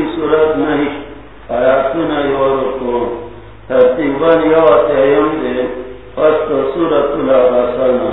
کی صورت نہیں۔ آیاتون یورکو ترتیبان یو تیم دے۔ فست صورت الاباسانا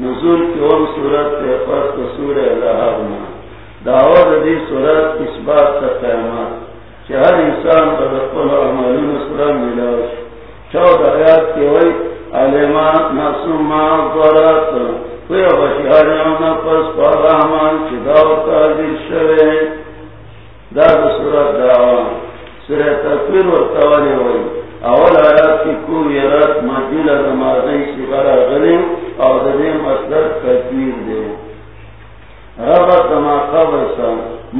نزول کی ام صورت تے فست صور الہابنا دعوت دی صورت اس بات تا قیمات کہ ہر انسان پر اقل عملون سرم ملاوش چود آیات کے وئی علمان نفسو ضرات کوئی بشیارنا نفس پر رحمان چداو تازل شوئے۔ دا سورت ہوئی. اول آیات کی کو یرات مجیل نمازی شبارہ غلی او دے مصدر تکبیر دے. ربا تما قبر سا.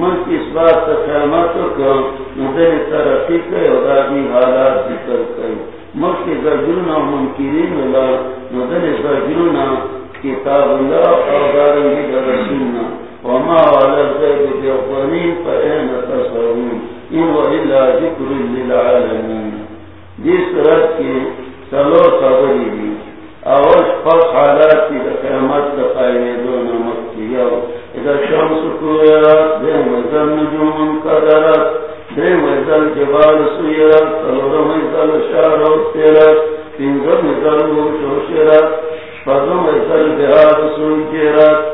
ملک اس بات تا قیمتو کن ندر ترقی کئی و دادی حالات ذکر کئی. من زرگرون و ممکنین اللہ ندر زرگرون کتاب اللہ او دارنگی درسولنا وما على الغيب بأقوامين فإن تصرون إن وإلا ذكر للعالمين. جس رد کی سلو خبری بھی. اوش پس حالات کی قیامت کا قائل دو نمک کیا. اذا شمس کوئرات بے مزل نجوم قدرات بے مزل جبال سیرات سلور مزل شار و تیرات تینزم مزل و شوشرات فضم مزل بہار سنکرات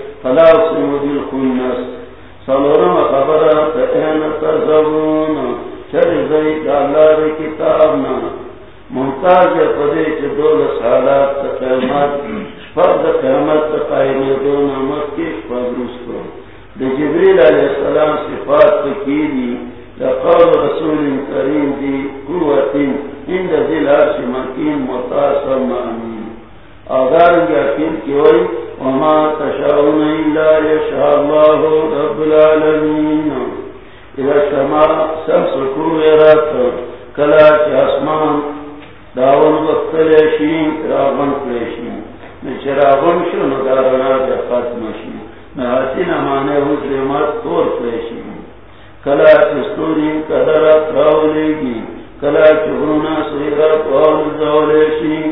فلا اقسم بالخنس سلورم خبر فإن تزرون چرزی دالار کتابنا. محتاج پدے چی دول سالات تا شفر دا قیمت دون عمد کی شفر رسکو دا جبریل علیہ السلام صفات تکیلی لقال رسول کریم دی قوت اند ذل عرش مکین متاسم آمین آدارنگا کن کی ہوئی وما تشاءون إلا يشاء الله رب العالمين. إذا السماء سمسكو ويرات كلا تأسمان داون بطلشين راغن قلشين نشراغن شو ندارنا جفت مشين. نحسن مانے حسلمات طور قلشين کلا تستوری قدرت راولے گی کلا چغرونا سیرات واول زولشین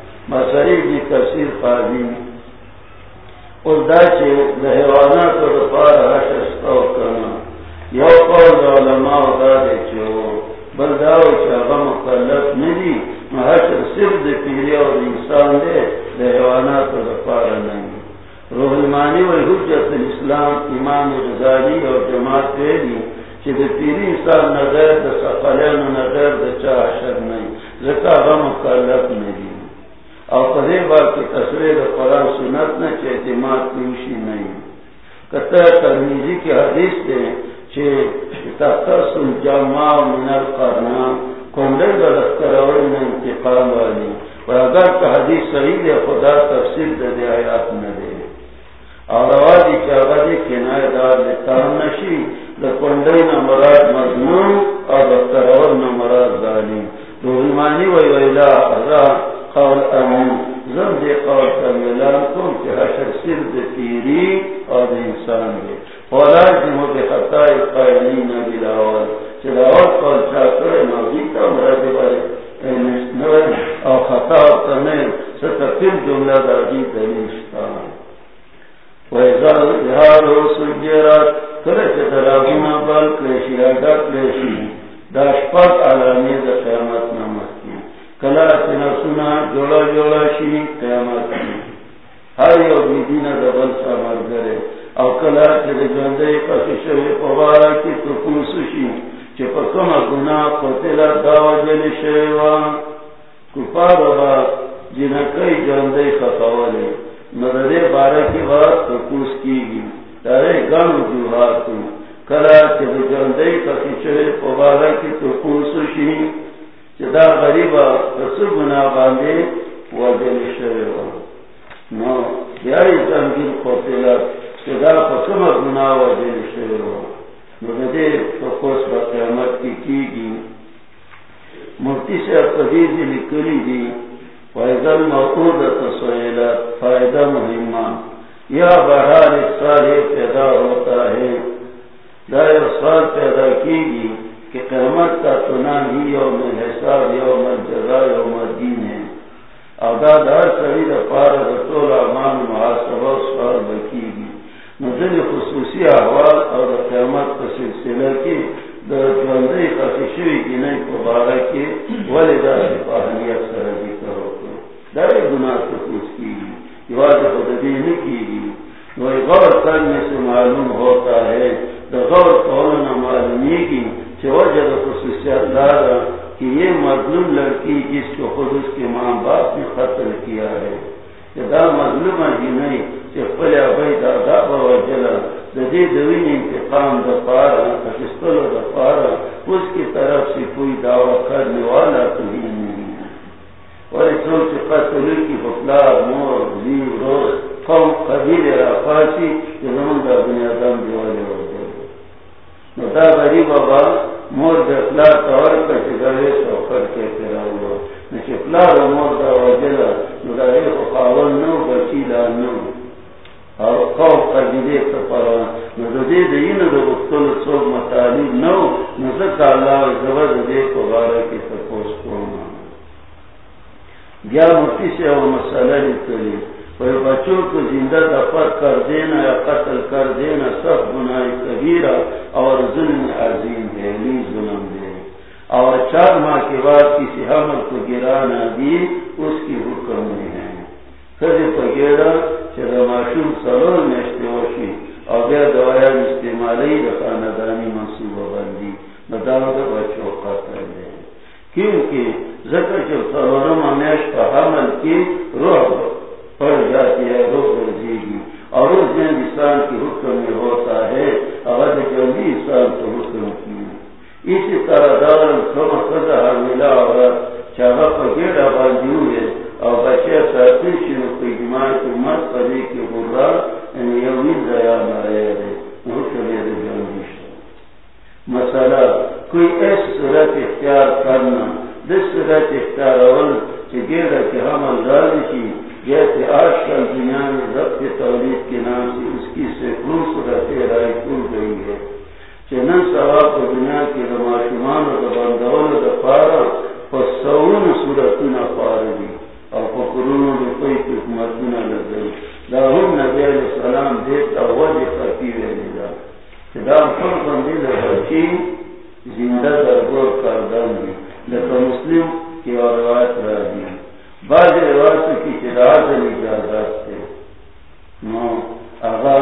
مسئلے کی تفصیل قاضی اور دا چھے دہیوانات اور دفار حشستاو یو قول دا علماء دا دے چھو بلداو چھاگا مقلق ندی۔ محشر صرف دے پیری اور انسان دے دہیوانات اور دفار نہیں۔ روحلمانی و حجت الاسلام امام رضالی اور جماعت پیری چھے دے پیری انسان نظر دا سقلین نظر دا چاہ حشر نہیں۔ زکاہ مقلق ندی۔ اور پدے بار کی تصویر قرآن سنت نہ کہ اعتماد پیوشی نہیں۔ قطع ترمیزی کی حدیث دے چھے تختص الجماع من القرنا کمڑے غلط کراوڑی میں انتقام والی۔ اور اگر کا حدیث صحیح دے خدا تفصیل دے دے، آیات میں دے۔ اور آوازی کی آوازی کنائے دار دے تامنشی لکنڈے نمراد مضمون اور دفتراور نمراد ظالم۔ روحیمانی ویویلہ ازاں قول امن زم دے قول کا کم کہ حشر صرف دے تیری اور دے انسان دے. ولازم دے خطائی قائلین بلاول چلاول قول چاکر موضی کا مرد بارے. نسنوی او خطا تمین ستفیل جملہ دا جی دلیشتان ویزال جہالو سجیرات کرچ دراغینا بل کلیشی آگا کلیشی داشپاک علامی دا قیامت نمت کلا سنا سنا جوڑا جوڑا شی قیامت ہر یو بیدین دا بل سامر گرے او کلا چا جندے پسی شوی پوارا کی تو پوسوشی چا پکم گناہ قتل داو جل شویوان کفار با جنکی جندے خطاولے مدد بارہ کی بات تپوس کی گی۔ تارے گن جوہاتو کلا چب جندے کسی پبارہ کی تپوس شی چدا غریبا کسو گنا باندے وجل شویو نو بیائی زنگیر قتل چدا پکم گنا وجل شویو مدد تپوس با قیامت کی کی گی مفتی سے قدیزی لکلی دی فائدہ موقود تصویلات فائدہ مہمہ یا بہار، سال پیدا ہوتا ہے. دائر سال پیدا کی گی کہ قیمت کا تنا ہی یوم حساب یوم جزا یوم دین ہے۔ اوداد ہر سری پار رسول امان محاسبہ سوال بکی گی۔ مجھے خصوصی احوال اور قیامت کا سلسلہ کی درجوندی خصوصی کی نہیں کو بارہ کی ولی دا سپاہنیت سرگی کرو کے در گناہ تفوس کی گی۔ یواز خودی نہیں کی گی۔ وہ غور کرنے سے معلوم ہوتا ہے دا غور کہنا معلومی کی کہ وجہ خصوصیت دارا کہ یہ مظلوم لڑکی جس کو خود اس کے ماں باپ نے قتل کیا ہے، کہ دا مظلوم ہی جی نہیں، کہ پلیا بھائی دادا بابا جلا ددی دوین انتقام دا پارا پاکستان دا پارا، اس کی طرف سے کوئی دعوی کرنے والا تو ہی نہیں۔ اور سوچ قتل کی بفلا مور زی روز، قوم قبیل رافاسی، کہ زمان دا دنیا دم دیوالی ہو جائے دا غریب بابا مور دا تور کا چگرے سوکر کے پیرا ہوا۔ نو چپلا دا مور دا وجلا نو دا خاول نو، بچی دا نو۔ اور قوم قبیلے کپرا نو دا دے دا اینو دا بختل نو۔ نو اللہ زبر دے کو بارا کی تپوس کونا گیا مفتی سے وہ مسئلہ نکلی۔ کوئی بچوں کو زندہ دفر کر دینا یا قتل کر دینا سب گناہ کبیرہ۔ اور ظلم عظیم ہے لی ظلم دے اور چار ماہ کے بعد کسی حمل کو گرانا دی اس کی حکم میں ہے۔ کبھی پگیرا چرا معشوم سرور میں اشتوشی اور بیا دوایا استعمالی رکھا ندانی منصوبہ بندی۔ مداو دا بچوں قتل دے کیونکہ ذکر جو سرورم ہمیش کا حمل کی روح پڑ جاتی ہے، روح ورزی گی اور اس دن انسان کی حکم میں ہوتا ہے اگر جلدی حکم کی۔ اسی طرح دار خدا ملا اور چاہا باندھی ہوئے اور بچے ساتھی شروع کی جماعت کی مت کے برا یعنی حکم جلدی مسئلہ، کوئی صورت اختیار کرنا، جس صورت اختیار اول گیرا کہ ہم ازال کی جیسے آج کل دنیا میں ضبط تولید کے نام سے اس کی سینکڑوں صورت رائے کھل گئی ہے چنن سواب کو دنیا کے رماشمان اور بندول دفارا پر سون صورت نہ پار دی اور پکرون میں کوئی حکومت نہ لگ گئی لاہم نبی علیہ السلام دیتا وجہ فقیر ہے دام فن بندی لڑکی زندہ درگور کردن دی لیکن مسلم کی روایت رہ دی بعض روایت کی چراغ اجازت تھے نو آغا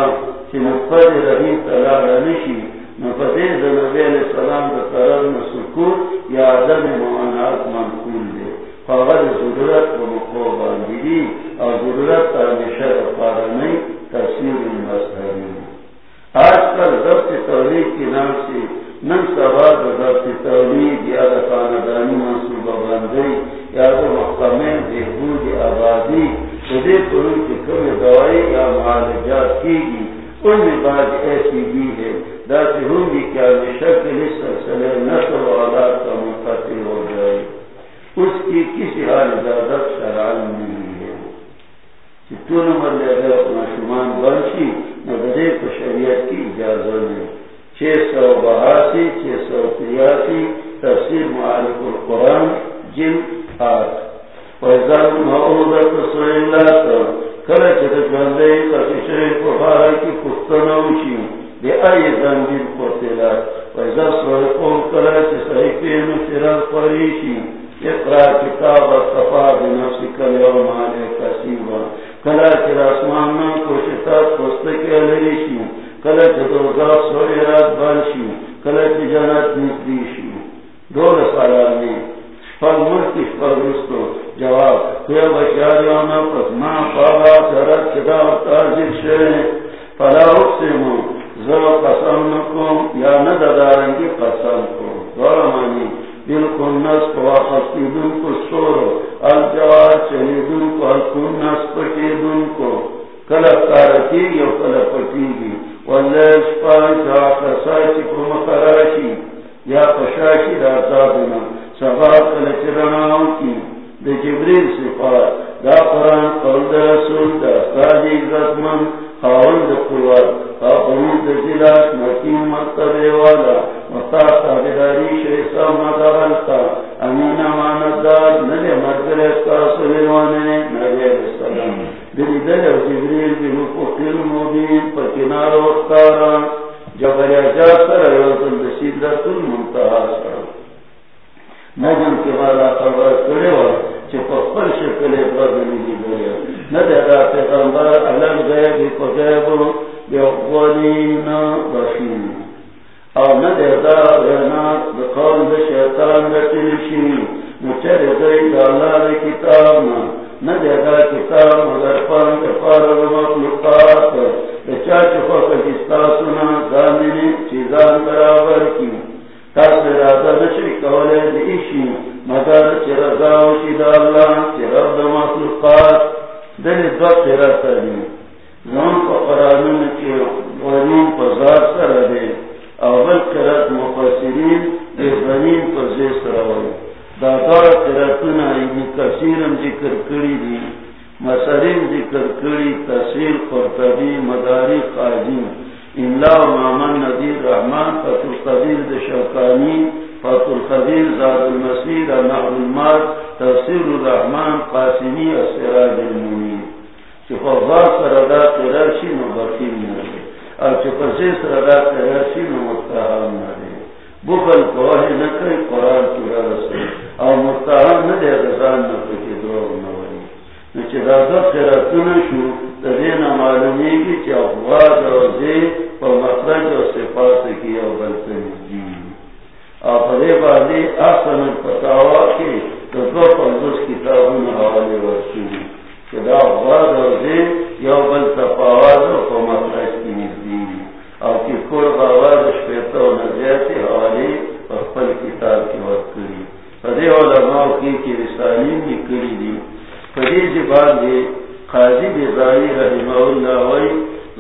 چنفر رہی تلا رنشی نفتے نبی علیہ السلام کا قرار سکوت یا عدم معانات منقول دے فغر ضرورت کو مقو باندی دی اور ضرورت کا ہمیشہ پارا نہیں تفسیر المسحری آج کل ضبط تولید کے نام سے نن سوال ضبط تولید یا خاندانی منصوبہ بندی یا تو محکمے بہبود آبادی خدے پرو کی کم دوائی یا معالجات کی گی۔ ان میں بات ایسی بھی ہے۔ داتی ہوں گی کیا شکل اس سلسلے نسل و آلات کا منتقل ہو جائے۔ اس کی کسی حال اجازت شرائن نہیں ہے۔ تو نمبر لے گئے اپنا شمان بنشی نظرے کو شریعت کی اجازت ہے چھ سو بہاسی، چھ سوتیاسی تفسیر معالف القرآن، جن آت کلچ دکندے کفشے کفارا کی جنت نزدیشی دور سالامی فل مرکی جواب توی بشاریانا پس ما پاگا فلا اقسمو قسم نکم یا نددارنگی قسم کو دور مانی بالکل نس پواقفتی دن کو سورو الجوار کو الکن نس پٹیدن کو. کلب کارتی کلب مبین پتنار وقتارا جبر سر ایوزن دشید رسول منتحا سر نجم کے بعد خبر کرے ہوا چپ پر شکل بدلی دی گیا نہ دیدا پیغمبر علم غیب کو غیب بیوالین بشین او نہ دیدا رنا بقول شیطان رتلشی مچر گئی اللہ کتاب نہ دیدا کتاب مگر پان کے پار مخلوقات چا چپا کستا سنا زامنی چیزان برابر کی نشری کولے دیشی مگر چرزاوشی دا اللہ چرب دا مخلوقات دل دو چرز تری زمان پا قرانون کی غنین پا ذات سر دے اول کرت مفسرین دے غنین پا زی سر ہوئی دا دار کرتنا ابن کثیرم ذکر کری دی مسرین ذکر کری تحصیل قرطبی مداری قاضی املا مامن ندیر رحمان فتح القدیر د شوکانی فتح القدیر، زاد المسیر نحر المار تفسیر الرحمان قاسمی اسراج المنیر. چه فضا سردا قرارشی نو بخیل نده او چه پسی سردا قرارشی نو متحام بخل قواه نکر قرآن تورا رسول. او متحام نده غزان نفکی دروغ نوری. نو چه دادا شو، تدین معلومی کی چه افواد روزی پر مخرج و صفات کی او بلتن جی. آفرے بازی احسن پتاوا کے تو دو پنزوس کتابون حوالی ورسولی کہ دا افواد روزی یو بل تفاواد و پر مخرج کی نزدی او کی کور باواد شپیتا و نزیاتی حوالی پر پل کتاب کی ورکلی فدی علماء کی کی رسالین کی کری دی فدی زبان دی قاضی بیزاری رحمہ اللہ وی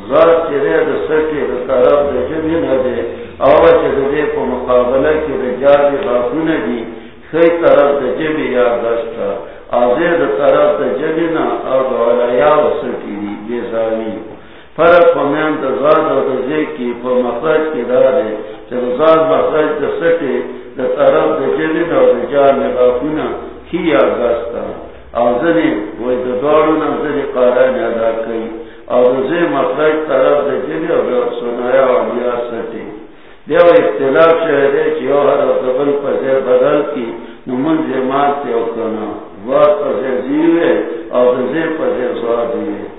ذات چرے دا سکے دا طرف دا جبی ندے آوہ چرے دے پا مقابلہ کی رجال غافون دی خی طرف دا جبی یا دستا آزے دا طرف دا جبی نا او دا علیا و سکی دی بیزاری فرق پا مین دا ذات پا مخرج کی دارے چر ذات مخرج دا دا طرف دا جبی نا کی یا دستا آزنی وی دا زنی قاران ادا کئی او زی مخرج طرف دے او بیو سنایا و بیا سٹی دیو اختلاف شہدے چی ہر دبل پزے بدل کی نمون زیمات تیو کنا وات پزے زیوے او زی پزے زوادیوے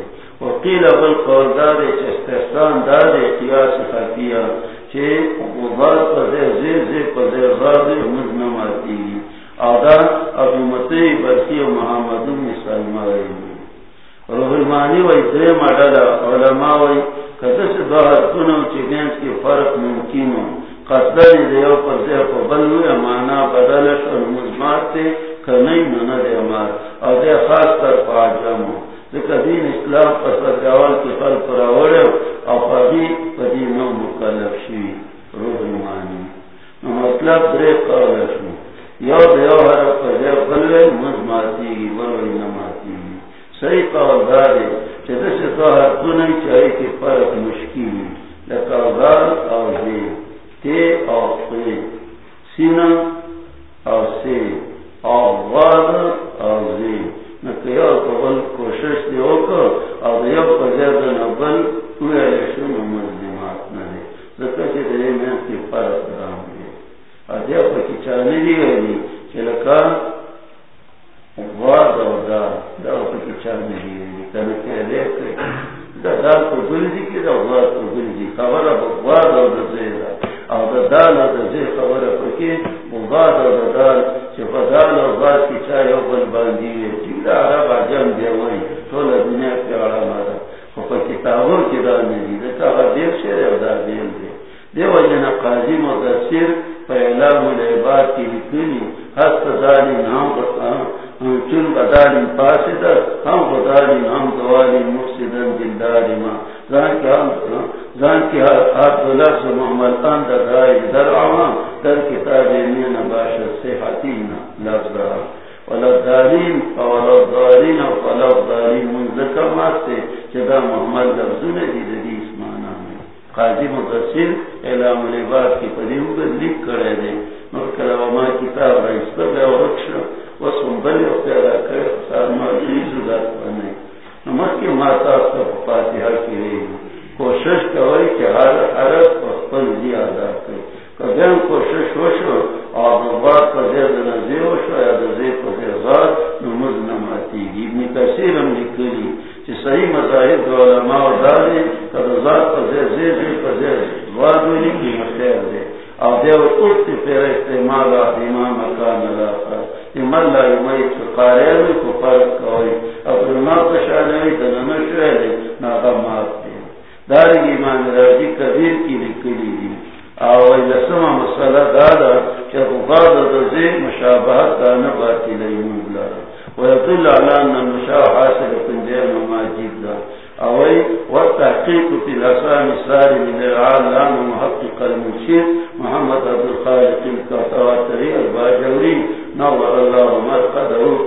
وقیل ابل قول دارے چھ استحسان دارے قیاس خطیہ چھے غبار پزے زیر زیر پزے غازی مزنم آتی او دا ابو مطیع برسی و محمد سلمہ روح المانی وی درم اڈالا علماء وی کدس دوہر کنو چی کی فرق ممکنو قصدر دیو پر دیو پر بلوی امانا بدلش اور مزمات تے کنی منا دے امار. اور دے خاص کر پاجمو ذکر دین اسلام پسر جوال کی خلق راوڑے اور فضی فضی نو مکلف شوی، روح مانی نو مطلب درے قولشو یو دیو ہر پر دیو بلوی مزماتی گی بلوی نماتی گی صحیح قول دارے چھتے سے تو ہر دنی چاہی کی فرق مشکلی لکا غال اور دیو منذکر ماستے چدا محمد لفظون دی دی اسمانا میں قاضی مقصر اعلام العباد کی پدیم پر لکھ کرے دے نور مرکل وما کتاب رئیستا بے ورکش وسم بلی اختیارا کرے سارما جیز ذات بنے نمک کی ماتا سب فاتحہ کی رہی کوشش کوئی کہ ہر عرب پل دی ادا کرے کبھی کوشش ہو شو اور بات پر زیاد نزی ہو شو یا نزی پر زیاد نمز نماتی گی ابن کثیر ہم لکلی کہ صحیح مذاہب دو علماء دارے کہ ذات پر زیاد زیاد پر مخیر دے۔ اور دیو اکتی پیر استعمال آدیما مکان علاقہ امال لا یمیت قاریل کو فرق کوئی۔ اپنے ناتا شانوی دنمشوی ناتا مات دے۔ داری ایمان راجی کبیر کی لکلی دی۔ اور لسما مسئلہ دادا، کہ غباد دزے مشابہت کا نباتی لیمون لارا ويطل ویدل علان نمشاہ حاصل کنجیر مماجید دا اوی والتحقیق فی الاسام ساری من العالم محقق المشير محمد عبد الخالق الكتواتری الباجوری نور اللہ مرقد روح